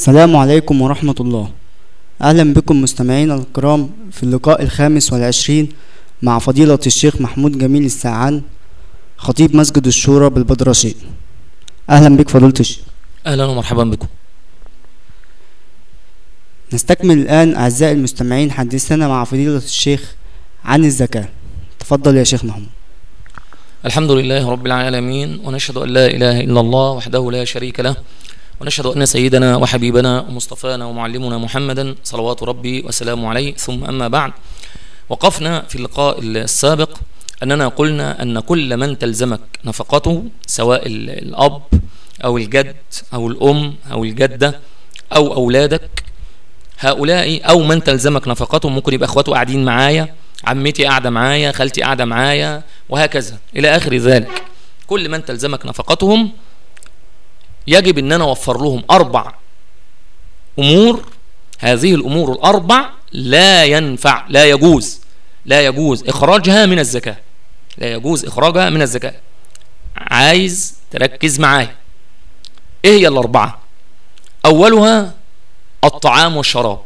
السلام عليكم ورحمة الله. أهلا بكم مستمعينا الكرام في اللقاء الخامس والعشرين مع فضيلة الشيخ محمود جميل السعان خطيب مسجد الشورى بالبدرشي أهلا بك فضيلة الشيخ. أهلا ومرحبا بكم. نستكمل الآن أعزائي المستمعين حديثنا مع فضيلة الشيخ عن الزكاة. تفضل يا شيخ محمود. الحمد لله رب العالمين ونشهد أن لا إله إلا الله وحده لا شريك له ونشهد أن سيدنا وحبيبنا ومصطفانا ومعلمنا محمدا صلوات ربي وسلامه عليه. ثم أما بعد وقفنا في اللقاء السابق أننا قلنا أن كل من تلزمك نفقته سواء ال- الأب أو الجد أو الأم أو الجدة أو أولادك هؤلاء أو من تلزمك نفقتهم ممكن يبقى أخواته قاعدين معايا عمتي قاعدة معايا خالتي قاعدة معايا وهكذا إلى آخر ذلك. كل من تلزمك نفقتهم يجب إن أنا أوفر لهم أربع أمور. هذه الأمور الأربع لا ينفع لا يجوز لا يجوز إخراجها من الزكاة لا يجوز إخراجها من الزكاة. عايز تركز معايا. إيه هي الأربعة؟ أولها الطعام والشراب.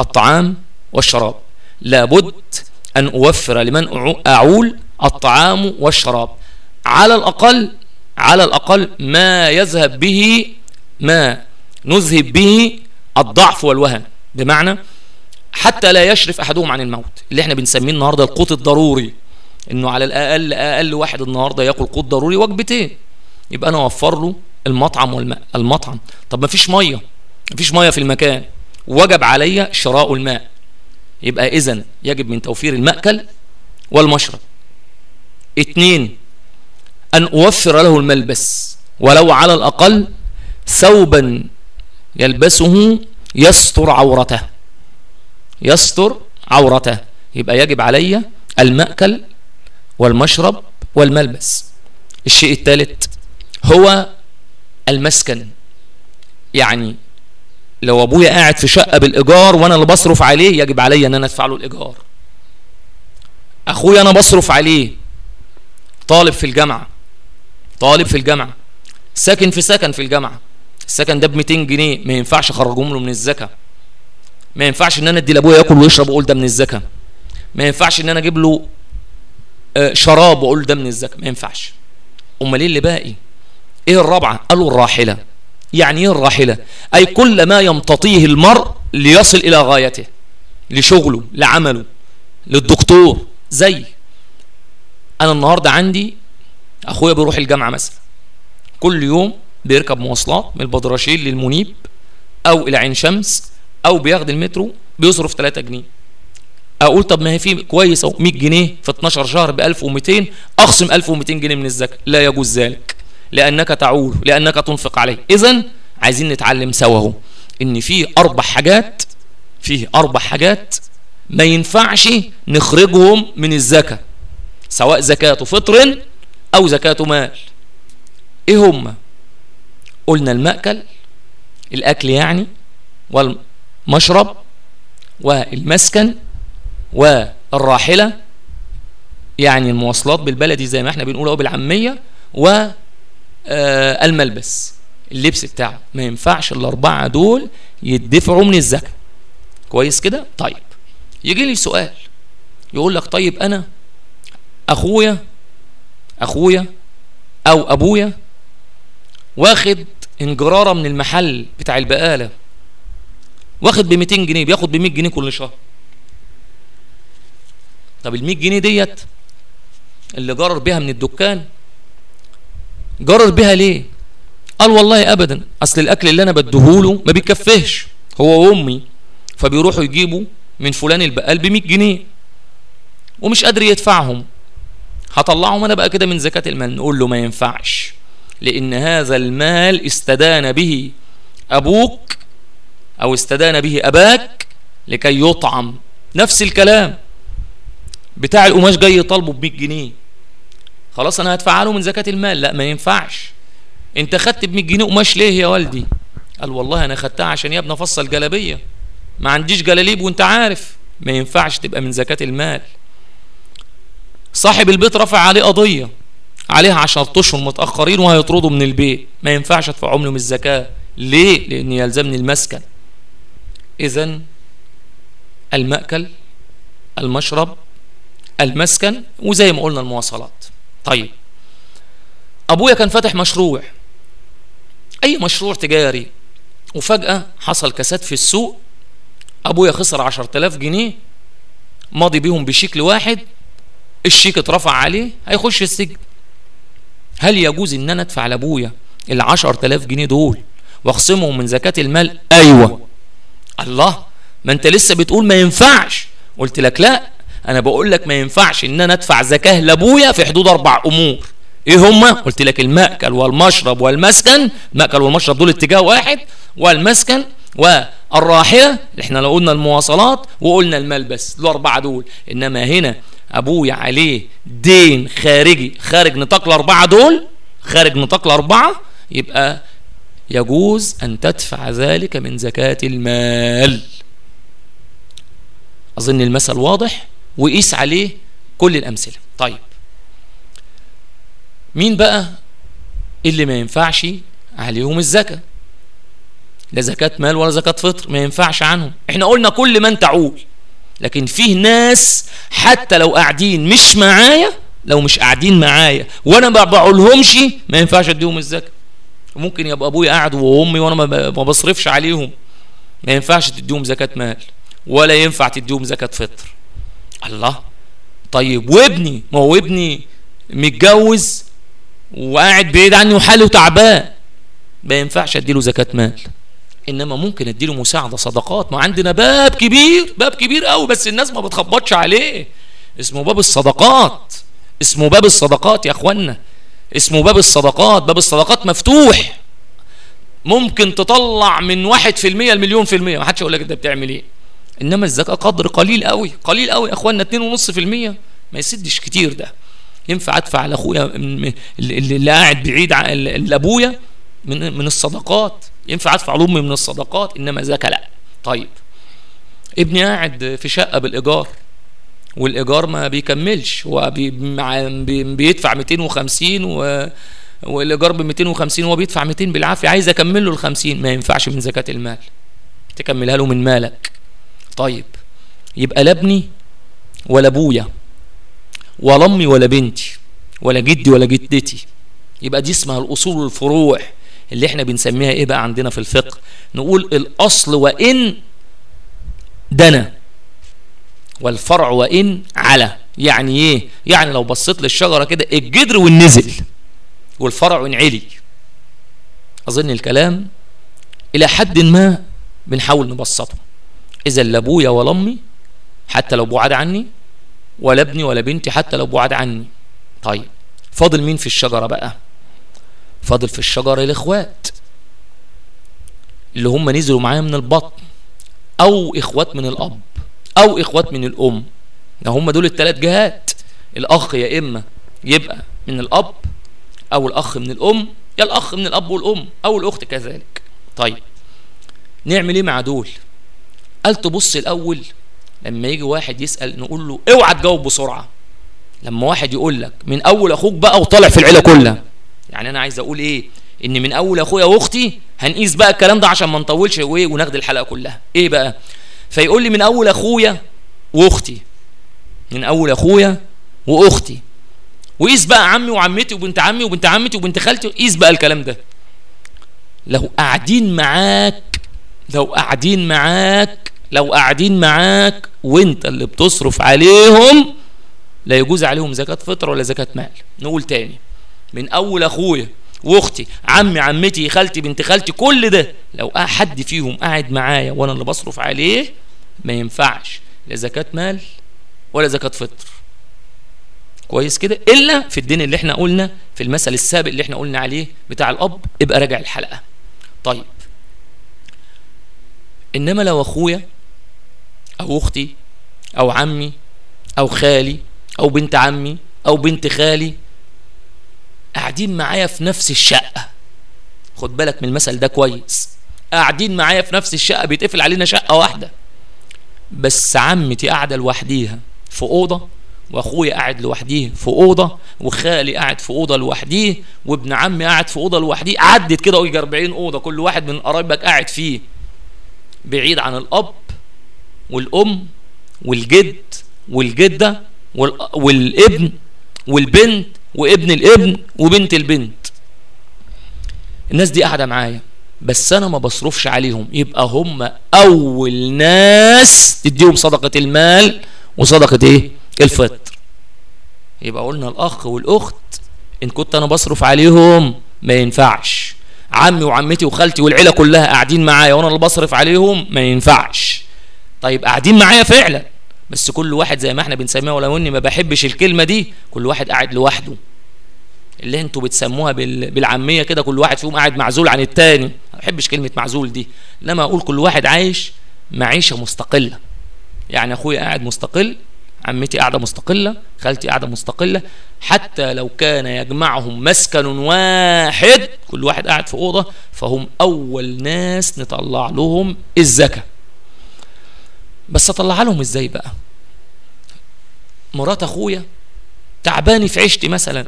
الطعام والشراب. لابد أن أوفر لمن أعو- أعول الطعام والشراب. على الأقل على الأقل ما يذهب به ما نذهب به الضعف والوهن. بمعنى حتى لا يشرف أحدهم عن الموت. اللي إحنا بنسميه النهاردة القوت الضروري. إنه على الأقل أقل واحد النهاردة يأكل قوت ضروري وجبتين. يبقى أنا أوفر له المطعم والماء المطعم. طب ما فيش مية. مفيش مية في المكان. وجب علي شراء الماء. يبقى اذا يجب من توفير المأكل والمشرب. اتنين أن أوفر له الملبس ولو على الأقل ثوبا يلبسه يستر عورته. يستر عورته. يبقى يجب علي المأكل والمشرب والملبس. الشيء الثالث هو المسكن. يعني لو أبويا قاعد في شقة بالإيجار وأنا اللي بصرف عليه يجب عليا إن أنا أدفع له الإيجار. أخويا أنا بصرف عليه طالب في الجامعة. طالب في الجامعة. ساكن في سكن في الجامعة. السكن ده ب 200 جنيه ما ينفعش أخرجهم له من الزكاة. ما ينفعش إن أنا أدي لأبويا ياكل ويشرب وأقول ده من الزكاة. ما ينفعش إن أنا أجيب له آه، شراب وأقول ده من الزكاة. ما ينفعش. أمال إيه اللي باقي؟ إيه الرابعة؟ قالوا الراحلة. يعني إيه الراحلة؟ أي كل ما يمتطيه المرء ليصل إلى غايته لشغله لعمله للدكتور. زي أنا النهاردة عندي أخويا بيروح الجامعة مثلا. كل يوم بيركب مواصلات من البدرشين للمنيب أو إلى عين شمس أو بياخد المترو بيصرف 3 جنيه. أقول طب ما هي في كويس أهو 100 جنيه في 12 شهر ب 1200 أخصم 1200 جنيه من الزكاة. لا يجوز ذلك لأنك تعول لأنك تنفق عليه. اذا عايزين نتعلم سوا أهو إن في أربع حاجات فيه أربع حاجات ما ينفعش نخرجهم من الزكاة سواء زكاة فطر أو زكاة مال. إيه هم؟ قلنا المأكل الأكل يعني والمشرب والمسكن والراحلة يعني المواصلات بالبلدي زي ما إحنا بنقول أهو بالعامية و آه، اللبس بتاعه. ما ينفعش الأربعة دول يدفعوا من الزكاة. كويس كده؟ طيب يجي لي سؤال يقول لك طيب أنا أخويا أخويا أو أبويا واخد انجرارة من المحل بتاع البقالة. واخد ب 200 جنيه بياخد ب 100 جنيه كل شهر. طب ال 100 جنيه ديت اللي جرر بيها من الدكان جرر بيها ليه؟ قال والله ابدا أصل الأكل اللي أنا بديهوله ما بيكفيش هو وأمي فبيروحوا يجيبوا من فلان البقال ب 100 جنيه ومش قادر يدفعهم. هطلعهم أنا بقى كده من زكاة المال. نقول له ما ينفعش لأن هذا المال استدان به أبوك أو استدان به أباك لكي يطعم. نفس الكلام. بتاع القماش جاي يطالبه ب 100 جنيه. خلاص أنا هدفع له من زكاة المال. لا ما ينفعش. أنت خدت ب 100 جنيه قماش ليه يا والدي؟ قال والله أنا خدتها عشان يا ابني أفصل جلابية. ما عنديش جلاليب وأنت عارف. ما ينفعش تبقى من زكاة المال. صاحب البيت رفع عليه قضية. عليها عشر أشهر متأخرين وهيطردوا من البيت. ما ينفعش ادفعهم له من الزكاة. ليه؟ لأن يلزمني المسكن. اذا المأكل المشرب المسكن وزي ما قلنا المواصلات. طيب. أبويا كان فاتح مشروع. أي مشروع تجاري. وفجأة حصل كساد في السوق. أبويا خسر عشر تلاف جنيه. ماضي بيهم بشكل واحد. الشيك اترفع عليه هيخش السجن. هل يجوز إن أنا أدفع لأبويا العشر تلاف جنيه دول وأخصمهم من زكاة المال؟ أيوه. الله ما أنت لسه بتقول ما ينفعش. قلت لك لا أنا بقول لك ما ينفعش إن أنا أدفع زكاة لأبويا في حدود أربع أمور. إيه هما قلت لك المأكل والمشرب والمسكن. المأكل والمشرب دول اتجاه واحد والمسكن والراحله إحنا لو قلنا المواصلات وقلنا المال بس الأربعة دول. إنما هنا ابويا عليه دين خارجي خارج نطاق الأربعة دول خارج نطاق الأربعة يبقى يجوز أن تدفع ذلك من زكاة المال. أظن المثل واضح وقيس عليه كل الأمثلة. طيب. مين بقى اللي ما ينفعش عليهم الزكاة؟ لا زكاة مال ولا زكاة فطر ما ينفعش عنهم. إحنا قلنا كل من تعول. لكن فيه ناس حتى لو قاعدين مش معايا لو مش قاعدين معايا وأنا ما بعولهمش ما ينفعش أديهم الزكاة. ممكن يبقى أبويا قاعد وامي وأنا ما بصرفش عليهم. ما ينفعش تديهم زكاة مال ولا ينفع تديهم زكاة فطر. الله. طيب وابني ما هو ابني متجوز وقاعد بعيد عني وحاله تعبان. ما ينفعش أديله زكاة مال. إنما ممكن أديله مساعدة صدقات. ما عندنا باب كبير باب كبير قوي بس الناس ما بتخبطش عليه. اسمه باب الصدقات. اسمه باب الصدقات يا اخوانا اسمه باب الصدقات. باب الصدقات مفتوح. ممكن تطلع من واحد في المية المليون في المية. ما حدش يقول لك أنت بتعمل إيه. إنما الزكاة قدر قليل قوي قليل قوي يا اخوانا اتنين ونص في المية. ما يسدش كتير ده. ينفع أدفع لأخويا اللي قاعد بعيد لابويا من من الصدقات. ينفع أدفع لامي من الصدقات؟ إنما زكاه لا. طيب. ابني قاعد في شقة بالإيجار والإيجار ما بيكملش. هو بي بيدفع 250 و والإيجار ب 250 وهو بيدفع 200 بالعافية. عايز اكمل له ال 50 ما ينفعش من زكاة المال. تكملها له من مالك. طيب. يبقى لا ابني ولا أبويا ولا أمي ولا بنتي ولا جدي ولا جدتي. يبقى دي اسمها الأصول والفروع. اللي إحنا بنسميها إيه بقى عندنا في الفقه؟ نقول الأصل وإن دنا والفرع وإن على يعني إيه؟ يعني لو بصيت للشجرة كده الجدر والنزل والفرع وان علي أظن الكلام إلى حد ما بنحاول نبسطه. إذا لا أبويا ولا أمي حتى لو بعاد عني ولا ابني ولا بنتي حتى لو بعاد عني. طيب فاضل مين في الشجرة بقى؟ فاضل في الشجره الإخوات. اللي هم نزلوا معايا من البطن. أو إخوات من الأب. أو إخوات من الأم. هم دول الثلاث جهات. الأخ يا إما يبقى من الأب أو الأخ من الأم. يا الأخ من الأب والأم أو الأخت كذلك. طيب نعمل إيه مع دول؟ قال تبص الأول لما يجي واحد يسأل نقول له أوعى تجاوب بسرعة. لما واحد يقول لك من أول أخوك بقى وطالع في العيلة كلها. يعني أنا عايز أقول إيه؟ إن من أول أخويا وأختي هنقيس بقى الكلام ده عشان ما نطولش وإيه؟ وناخد الحلقة كلها. إيه بقى؟ فيقول لي من أول أخويا وأختي من أول أخويا وأختي. وقيس بقى عمي وعمتي وبنت عمي وبنت عمتي وبنت خالتي قيس بقى الكلام ده. لو قاعدين معاك لو قاعدين معاك لو قاعدين معاك وأنت اللي بتصرف عليهم لا يجوز عليهم زكاة فطر ولا زكاة مال. نقول تاني. من أول أخويا وأختي عمي عمتي خالتي بنت خالتي كل ده. لو حد فيهم قاعد معايا وأنا اللي بصرف عليه ما ينفعش. لا زكاة مال ولا زكاة فطر. كويس كده؟ إلا في الدين اللي إحنا قلنا في المثل السابق اللي إحنا قلنا عليه بتاع الأب ابقى راجع الحلقة. طيب. إنما لو أخويا أو أختي أو عمي أو خالي أو بنت عمي أو بنت خالي قاعدين معايا في نفس الشقة. خد بالك من المثل ده كويس. قاعدين معايا في نفس الشقة بيتقفل علينا شقة واحدة. بس عمتي قاعدة لوحديها في أوضة وأخويا قاعد لوحديه في أوضة وخالي قاعد في أوضة لوحديه وابن عمي قاعد في أوضة لوحديه. عدت كده ويجي 40 أوضة كل واحد من قرايبك قاعد فيه. بعيد عن الأب والأم والجد والجدة والابن والبنت وابن الابن وبنت البنت. الناس دي قاعدة معايا بس أنا ما بصرفش عليهم. يبقى هم أول ناس تديهم صدقة المال وصدقة إيه؟ الفطر. يبقى قلنا الأخ والأخت إن كنت أنا بصرف عليهم ما ينفعش. عمي وعمتي وخالتي والعيلة كلها قاعدين معايا وأنا اللي بصرف عليهم ما ينفعش. طيب قاعدين معايا فعلا. بس كل واحد زي ما إحنا بنسميها ولو اني ما بحبش الكلمة دي كل واحد قاعد لوحده. اللي أنتوا بتسموها بالعامية كده كل واحد فيهم قاعد معزول عن التاني. ما بحبش كلمة معزول دي. لما أقول كل واحد عايش معيشة مستقلة. يعني اخويا قاعد مستقل عمتي قاعدة مستقلة خالتي قاعدة مستقلة. حتى لو كان يجمعهم مسكن واحد كل واحد قاعد في أوضة فهم أول ناس نطلع لهم الزكاة. بس اطلعها لهم إزاي بقى؟ مرات أخويا تعباني في عيشتي مثلا.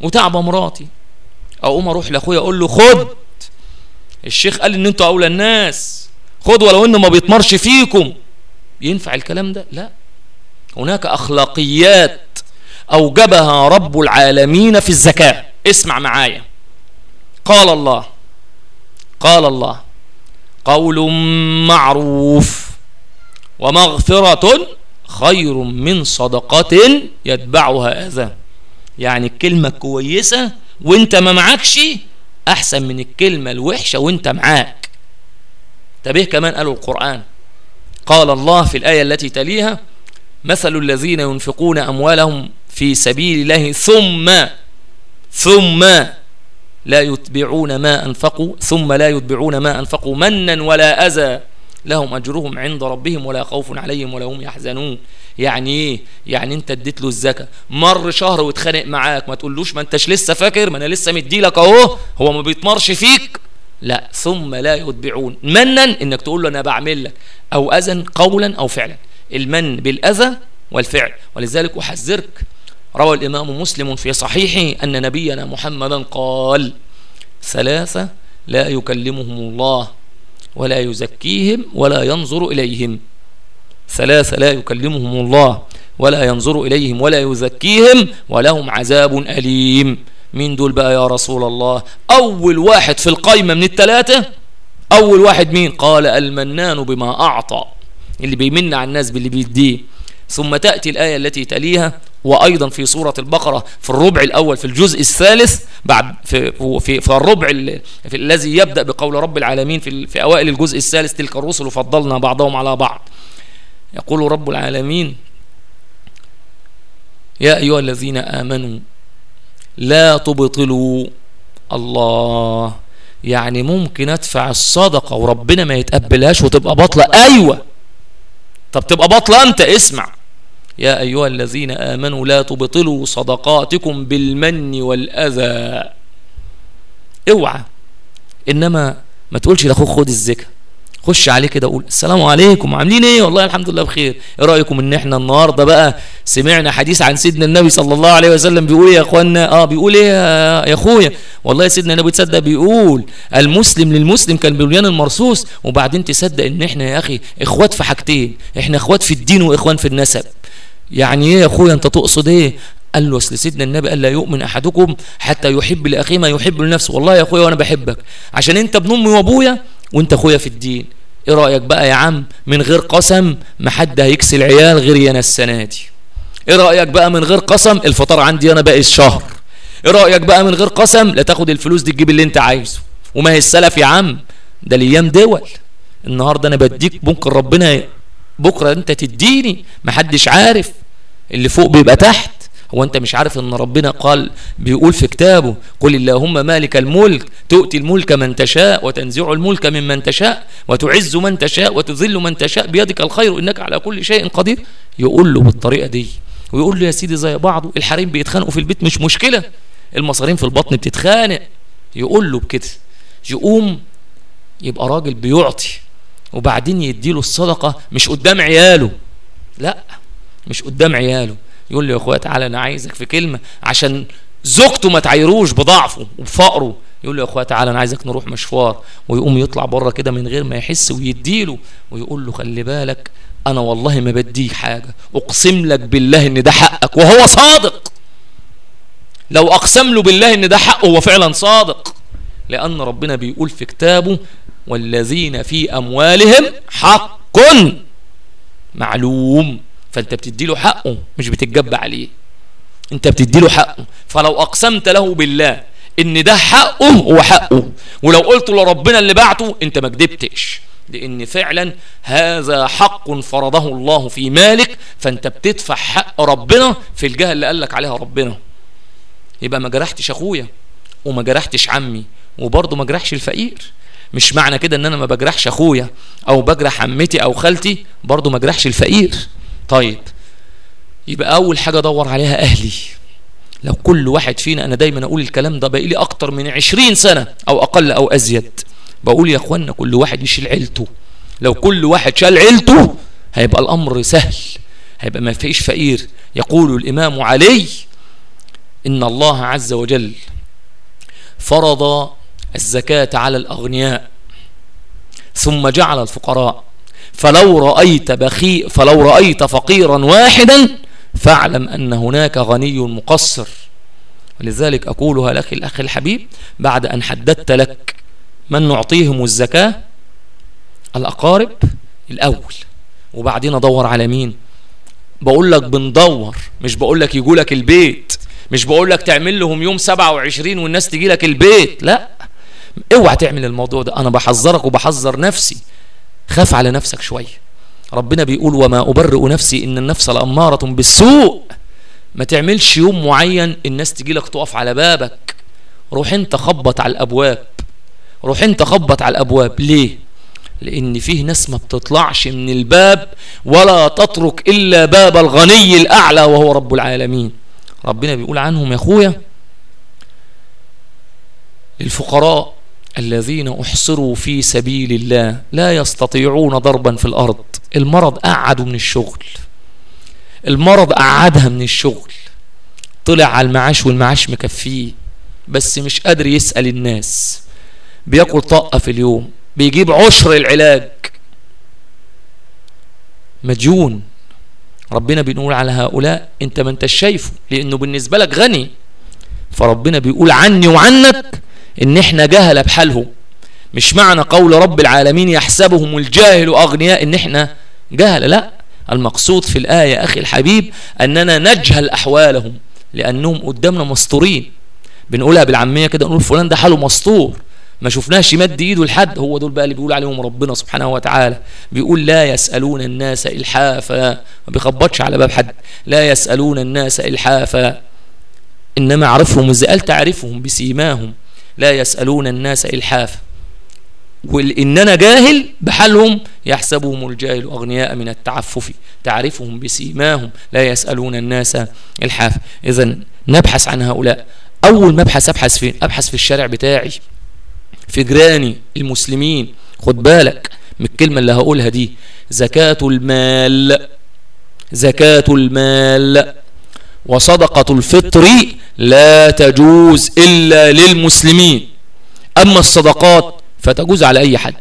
وتعبى مراتي. أقوم أروح لأخويا أقول له خد. الشيخ قال إن أنتوا أولى الناس. خد ولو إنه ما بيتمرش فيكم. ينفع الكلام ده؟ لا. هناك أخلاقيات أوجبها رب العالمين في الزكاة. اسمع معايا. قال الله. قال الله. قول معروف ومغفرة خير من صدقة يتبعها أذى. يعني الكلمة كويسة وانت ما معكش أحسن من الكلمة الوحشة وانت معاك. تبه كمان قالوا القرآن. قال الله في الآية التي تليها مثل الذين ينفقون أموالهم في سبيل الله ثم ثم لا يتبعون ما أنفقوا ثم لا يتبعون ما أنفقوا منا ولا أذى. لهم أجرهم عند ربهم ولا خوف عليهم ولا هم يحزنون. يعني إيه؟ يعني أنت اديت له الزكاة. مر شهر واتخانق معاك ما تقولوش ما أنتش لسه فاكر ما أنا لسه مديلك أهو. هو ما بيتمرش فيك. لا ثم لا يتبعون. منا إنك تقول له أنا بعمل لك. أو أذى قولا أو فعلا. المن بالأذى والفعل. ولذلك أحذرك. روى الإمام مسلم في صحيحه أن نبينا محمدا قال ثلاثة لا يكلمهم الله ولا يزكيهم ولا ينظر إليهم. ثلاثة لا يكلمهم الله ولا ينظر إليهم ولا يزكيهم ولهم عذاب أليم. مين دول بقى يا رسول الله؟ أول واحد في القايمة من الثلاثة؟ أول واحد مين؟ قال المنان بما أعطى. اللي بيمن على الناس باللي بيديه. ثم تأتي الآية التي تليها وأيضا في سورة البقرة في الربع الأول في الجزء الثالث بعد في في, في الربع في الذي يبدأ بقول رب العالمين في, في أوائل الجزء الثالث تلك الرسل فضلنا بعضهم على بعض. يقول رب العالمين يا أيها الذين آمنوا لا تبطلوا الله. يعني ممكن أدفع الصدقة وربنا ما يتقبلهاش وتبقى باطلة أيوة. طب تبقى باطلة إمتى اسمع. يا أيها الذين آمنوا لا تبطلوا صدقاتكم بالمن والأذى. اوعى. إنما ما تقولش لأخوك خد الزكاة. خش عليه كده قول السلام عليكم عاملين إيه؟ والله الحمد لله بخير. إيه رأيكم إن إحنا النهارده بقى سمعنا حديث عن سيدنا النبي صلى الله عليه وسلم بيقول إيه يا إخوانا؟ آه بيقول إيه يا أخويا؟ والله سيدنا النبي تصدق بيقول المسلم للمسلم كان بالبنيان المرصوص وبعدين تصدق إن إحنا يا أخي إخوات في حاجتين إحنا إخوات في الدين وإخوان في النسب. يعني إيه يا أخويا أنت تقصد إيه؟ قال له أصل سيدنا النبي قال لا يؤمن أحدكم حتى يحب لأخيه ما يحب لنفسه. والله يا أخويا وأنا بحبك. عشان أنت ابن امي وابويا وأنت أخويا في الدين. إيه رأيك بقى يا عم؟ من غير قسم ما حد هيكسي العيال غير أنا السنة دي. إيه رأيك بقى من غير قسم؟ الفطار عندي أنا باقي الشهر. إيه رأيك بقى من غير قسم؟ لا تاخد الفلوس دي تجيب اللي أنت عايزه. وما هي السلف يا عم؟ ده الأيام دول. النهارده أنا بديك ممكن ربنا بكرة أنت تديني. محدش عارف. اللي فوق بيبقى تحت. هو انت مش عارف ان ربنا قال بيقول في كتابه قل اللهم مالك الملك تؤتي الملك من تشاء وتنزع الملك ممن تشاء وتعز من تشاء وتذل من تشاء. بيدك الخير انك على كل شيء قدير. يقول له بالطريقة دي ويقول له يا سيدي زي بعضه الحريم بيتخانقوا في البيت مش مشكلة. المصارين في البطن بتتخانق. يقول له بكده يقوم يبقى راجل بيعطي وبعدين يديله الصدقة مش قدام عياله. لا. مش قدام عياله. يقول له يا اخويا تعالى أنا عايزك في كلمة عشان زوجته ما تعيروش بضعفه وبفقره. يقول له يا اخويا تعالى أنا عايزك نروح مشوار. ويقوم يطلع بره كده من غير ما يحس ويديله. ويقول له خلي بالك أنا والله ما بديك حاجة. أقسم لك بالله إن ده حقك وهو صادق. لو أقسم له بالله إن ده حقه هو فعلا صادق. لأن ربنا بيقول في كتابه والذين في أموالهم حق. معلوم. فانت بتدي له حقه مش بتتجب عليه. انت بتدي له حقه. فلو أقسمت له بالله إن ده حقه هو حقه. ولو قلت لربنا اللي بعته انت ما كدبتش. لأن فعلا هذا حق فرضه الله في مالك فانت بتدفع حق ربنا في الجهة اللي قال لك عليها ربنا. يبقى ما جرحتش أخويا وما جرحتش عمي وبرضه ما جرحش الفقير. مش معنى كده إن أنا ما بجرحش أخويا أو بجرح عمتي أو خالتي برضه ما جرحش الفقير. طيب يبقى أول حاجة أدور عليها أهلي. لو كل واحد فينا أنا دايما أقول الكلام ده بقى لي أكتر من عشرين سنة أو أقل أو أزيد. بقول يا أخوانا كل واحد يشيل عيلته. لو كل واحد شال عيلته هيبقى الأمر سهل هيبقى ما فيش فقير. يقول الإمام علي إن الله عز وجل فرض الزكاة على الأغنياء ثم جعل الفقراء. فلو رأيت بخي فلو رأيت فقيرا واحدا فاعلم أن هناك غني مقصر. ولذلك أقولها لك الأخ الحبيب بعد أن حددت لك من نعطيهم الزكاة الأقارب الأول. وبعدين أدور على مين؟ بقول لك بندور مش بقول لك يجوا لك البيت. مش بقول لك تعمل لهم يوم 27 والناس تجي لك البيت لا. اوعى تعمل الموضوع ده. أنا بحذرك وبحذر نفسي. خاف على نفسك شوية ربنا بيقول وما أبرئ نفسي إن النفس لأمارة بالسوء. ما تعملش يوم معين الناس تجي لك تقف على بابك. روح أنت خبط على الأبواب. روح أنت خبط على الأبواب. ليه؟ لأن فيه ناس ما بتطلعش من الباب ولا تترك إلا باب الغني الأعلى وهو رب العالمين. ربنا بيقول عنهم يا أخويا للفقراء الذين أحصروا في سبيل الله لا يستطيعون ضربا في الأرض. المرض قعدوا من الشغل. المرض قعدها من الشغل. طلع على المعاش والمعاش مكفيه بس مش قادر يسأل الناس. بياكل طاقة في اليوم بيجيب عشر العلاج. مجون ربنا بنقول على هؤلاء أنت ما انت شايفه لأنه بالنسبة لك غني. فربنا بيقول عني وعنك إن إحنا جهل بحالهم مش معنى قول رب العالمين يحسبهم الجاهل أغنياء إن إحنا جهل لا. المقصود في الآية أخي الحبيب أننا نجهل أحوالهم لأنهم قدامنا مستورين بنقولها بالعامية كده نقول فلان ده حاله مستور ما شفناش يمد إيده لحد. هو دول بقى اللي بيقول عليهم ربنا سبحانه وتعالى. بيقول لا يسألون الناس إلحافا. ما بيخبطش على باب حد. لا يسألون الناس إلحافا. إنما عرفهم إزاي قال تعرفهم بسيماهم. لا يسألون الناس إلحافا وإن أنا جاهل بحالهم يحسبهم الجاهل أغنياء من التعفف تعرفهم بسيماهم لا يسألون الناس إلحاف. إذا نبحث عن هؤلاء. أول مبحث أبحث فين أبحث في الشارع بتاعي في جيراني المسلمين خد بالك من الكلمة اللي هقولها دي. زكاة المال زكاة المال. وصدقة الفطر لا تجوز إلا للمسلمين. أما الصدقات فتجوز على أي حد.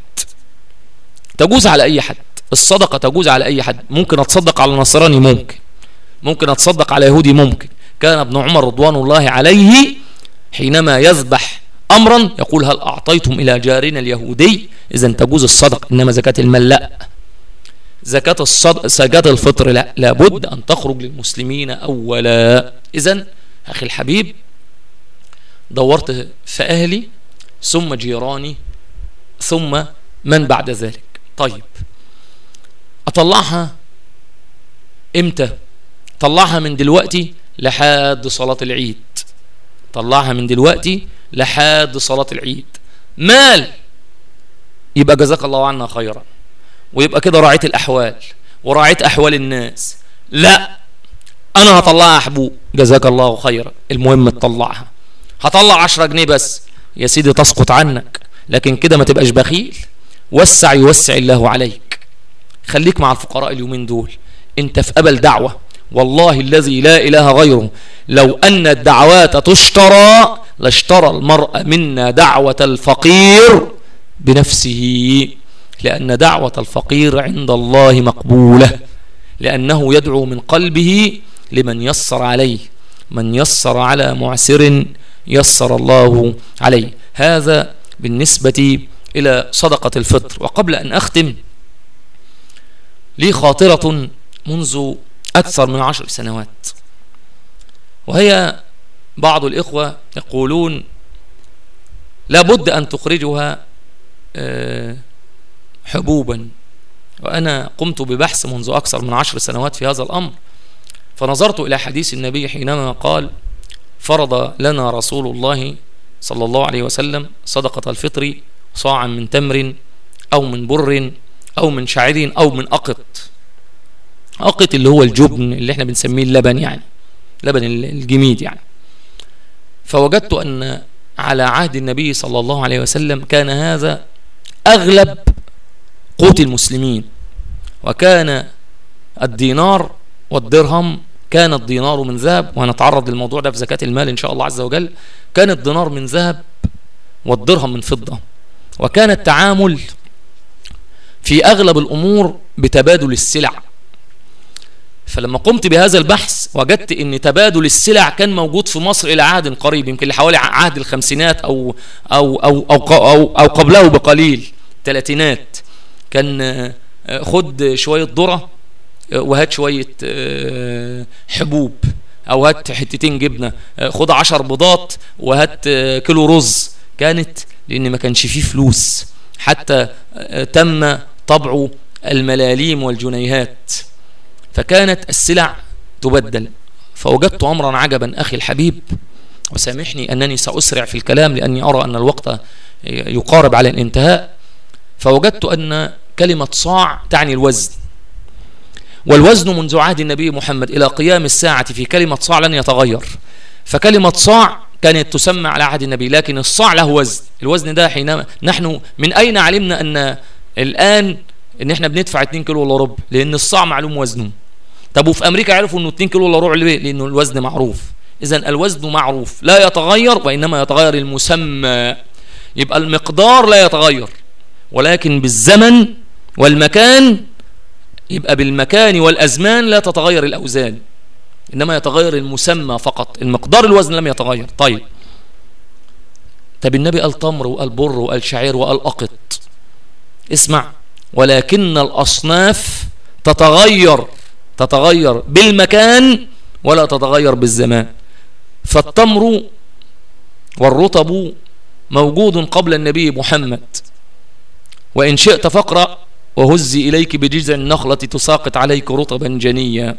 تجوز على أي حد. الصدقة تجوز على أي حد. ممكن أتصدق على نصراني؟ ممكن. ممكن أتصدق على يهودي؟ ممكن. كان ابن عمر رضوان الله عليه حينما يذبح أمرا يقول هل أعطيتم إلى جارنا اليهودي؟ إذا تجوز الصدقة. إنما زكاة المال لا. زكاة الصد... زكاة الفطر لا لابد أن تخرج للمسلمين أولا. إذا أخي الحبيب دورت في أهلي ثم جيراني ثم من بعد ذلك. طيب أطلعها إمتى؟ طلعها من دلوقتي لحد صلاة العيد. طلعها من دلوقتي لحد صلاة العيد. مال يبقى جزاك الله عنا خيرا. ويبقى كده راعيت الأحوال وراعيت أحوال الناس. لا أنا هطلعها حبوب جزاك الله خيرا. المهم تطلعها. هطلع عشرة جنيه بس. يا سيدي تسقط عنك. لكن كده ما تبقاش بخيل. وسع يوسع الله عليك. خليك مع الفقراء اليومين دول. أنت في قبل دعوة. والله الذي لا إله غيره. لو أن الدعوات تشترى لاشترى المرء منا دعوة الفقير بنفسه. لأن دعوة الفقير عند الله مقبولة لأنه يدعو من قلبه لمن يسر عليه من يسر على معسر يسر الله عليه. هذا بالنسبة إلى صدقة الفطر. وقبل أن أختم لي خاطرة منذ أكثر من عشر سنوات. وهي بعض الإخوة يقولون لابد أن تخرجها آه، حبوبا. وأنا قمت ببحث منذ أكثر من عشر سنوات في هذا الأمر. فنظرت إلى حديث النبي حينما قال فرض لنا رسول الله صلى الله عليه وسلم صدقة الفطر صاعا من تمر أو من بر أو من شعير أو من أقط. أقط اللي هو الجبن اللي إحنا بنسميه اللبن يعني لبن الجميد يعني. فوجدت أن على عهد النبي صلى الله عليه وسلم كان هذا أغلب قوت المسلمين. وكان الدينار والدرهم كان الدينار من ذهب وهنتعرض للموضوع ده في زكاة المال إن شاء الله عز وجل. كان الدينار من ذهب والدرهم من فضة. وكان التعامل في أغلب الأمور بتبادل السلع. فلما قمت بهذا البحث وجدت إن تبادل السلع كان موجود في مصر إلى عهد قريب يمكن لحوالي عهد الخمسينات أو أو أو أو, أو, أو قبله بقليل ثلاثينات كان آه، خد شوية ذرة آه، وهات شوية آه، حبوب أو هات حتتين جبنة خد عشر بيضات وهات كيلو رز. كانت لأن ما كانش فيه فلوس. حتى تم طبع الملاليم والجنيهات. فكانت السلع تبدل. فوجدت أمرا عجبا أخي الحبيب. وسامحني أنني سأسرع في الكلام لأني أرى أن الوقت يقارب على الانتهاء. فوجدت أن كلمة صاع تعني الوزن. والوزن منذ عهد النبي محمد إلى قيام الساعة في كلمة صاع لن يتغير. فكلمة صاع كانت تسمى على عهد النبي لكن الصاع له وزن. الوزن ده حينما نحن من أين علمنا أن الآن إن إحنا بندفع 2 كيلو إلا ربع؟ لأن الصاع معلوم وزنه. طب وفي أمريكا عرفوا إنه 2 كيلو إلا ربع ليه؟ لأنه الوزن معروف. اذا الوزن معروف. لا يتغير وإنما يتغير المسمى. يبقى المقدار لا يتغير. ولكن بالزمن والمكان يبقى بالمكان والأزمان لا تتغير الأوزان إنما يتغير المسمى فقط المقدار الوزن لم يتغير. طيب. طب النبي قال تمر وقال بر وقال شعير وقال أقط. اسمع. ولكن الأصناف تتغير تتغير بالمكان ولا تتغير بالزمان. فالتمر والرطب موجود قبل النبي محمد. وإن شئت فاقرأ وهزي إليك بجذع النخلة تساقط عليك رطبا جنيا.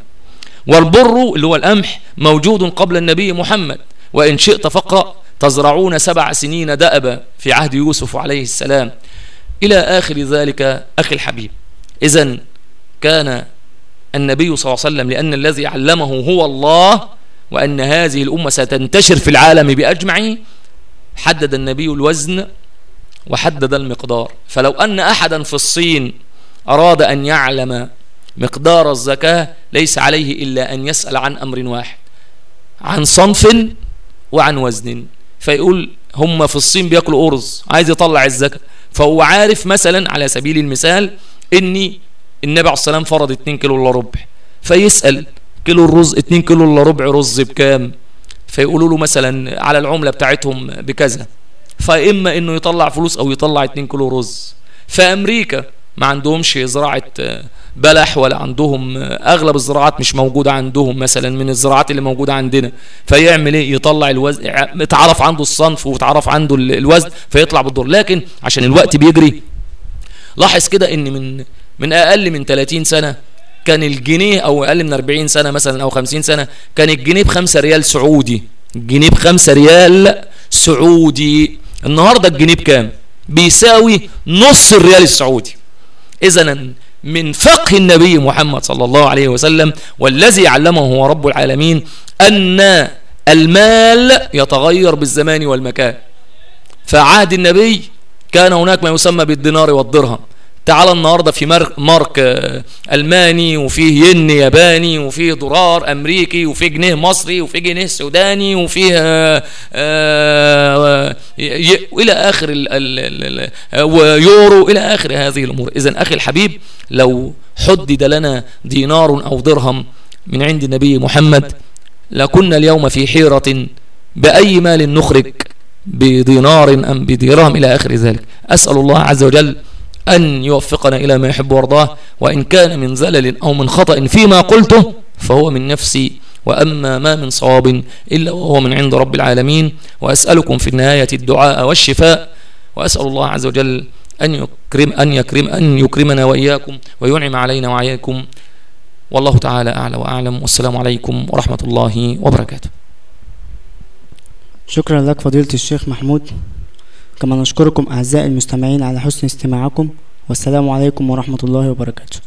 والبر اللي هو القمح موجود قبل النبي محمد وإن شئت فاقرأ. تزرعون سبع سنين دأبا في عهد يوسف عليه السلام. إلى آخر ذلك أخي الحبيب. إذا كان النبي صلى الله عليه وسلم لأن الذي علمه هو الله وأن هذه الأمة ستنتشر في العالم بأجمعه حدد النبي الوزن وحدد المقدار. فلو أن أحدا في الصين أراد أن يعلم مقدار الزكاة ليس عليه إلا أن يسأل عن أمر واحد عن صنف وعن وزن. فيقول هم في الصين بياكلوا أرز عايز يطلع الزكاة. فهو عارف مثلا على سبيل المثال إني النبي عليه السلام فرض 2 كيلو إلا ربع. فيسأل كيلو الرز 2 كيلو إلا ربع رز بكام؟ فيقولوا له مثلا على العملة بتاعتهم بكذا. فإما إنه يطلع فلوس أو يطلع 2 كيلو رز. فأمريكا ما عندهمش زراعة بلح ولا عندهم أغلب الزراعات مش موجودة عندهم مثلا من الزراعات اللي موجودة عندنا. فيعمل إيه؟ يطلع الوزن اتعرف عنده الصنف وتعرف عنده الوزن فيطلع بالدور. لكن عشان الوقت بيجري لاحظ كده إن من من أقل من 30 سنة كان الجنيه أو أقل من 40 سنة مثلا أو 50 سنة كان الجنيه بخمسة ريال سعودي. الجنيه بخمسة ريال سعودي. النهاردة الجنيه بكام؟ بيساوي نص الريال السعودي. اذا من فقه النبي محمد صلى الله عليه وسلم والذي علمه هو رب العالمين أن المال يتغير بالزمان والمكان. فعهد النبي كان هناك ما يسمى بالدينار والدرهم. تعال النهارده في مارك, آه، ألماني وفيه ين ياباني وفيه دولار أمريكي وفيه جنيه مصري وفيه جنيه سوداني وفيه آه، آه، والى آخر ال- ال- ال- ال- ويورو إلى آخر هذه الأمور. اذا أخي الحبيب لو حدد لنا دينار أو درهم من عند النبي محمد لكنا اليوم في حيرة بأي مال نخرج؟ بدينار أم بدرهم إلى آخر ذلك. أسأل الله عز وجل أن يوفقنا إلى ما يحب ويرضاه وإن كان من زلل أو من خطأ فيما قلته فهو من نفسي. وأما ما من صواب إلا وهو من عند رب العالمين. وأسألكم في النهاية الدعاء والشفاء. وأسأل الله عز وجل أن يكرم أن يكرم أن يكرمنا وإياكم وينعم علينا وعليكم. والله تعالى أعلى وأعلم. والسلام عليكم ورحمة الله وبركاته. شكرا لك فضيلة الشيخ محمود. كما نشكركم أعزائي المستمعين على حسن استماعكم والسلام عليكم ورحمة الله وبركاته.